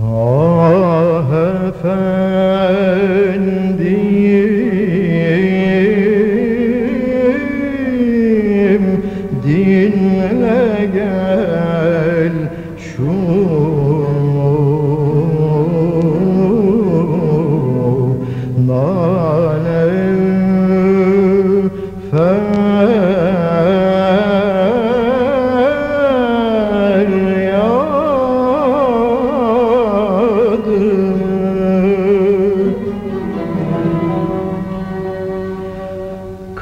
Oh.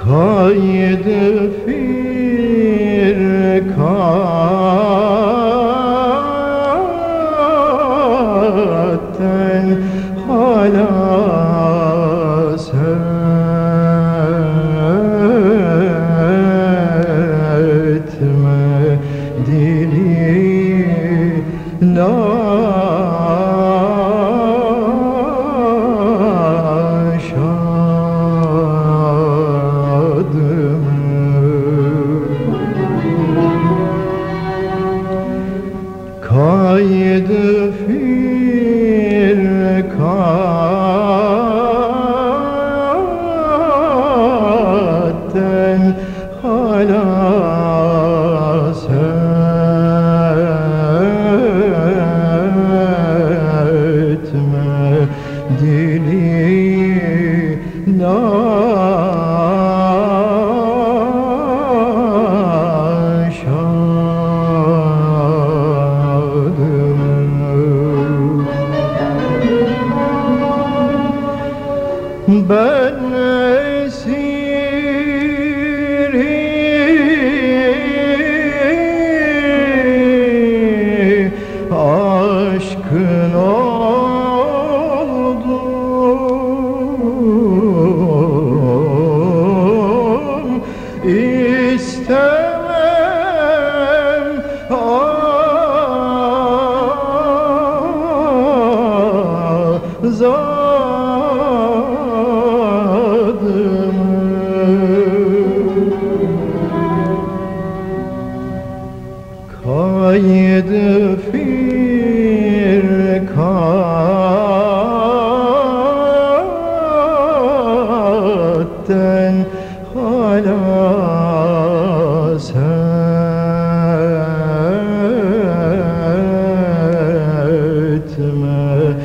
Kaydı firkaten hala setme dili dili zadımı Kaydı firkatten hala sen etme.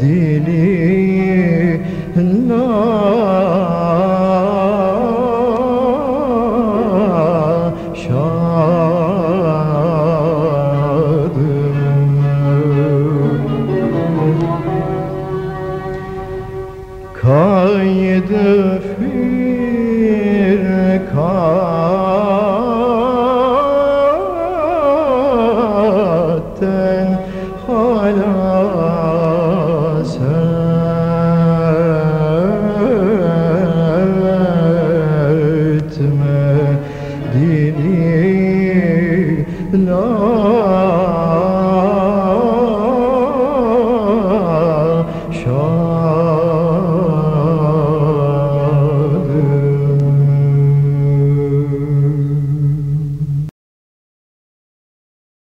diye Kayd firkatten hala sevtme dini la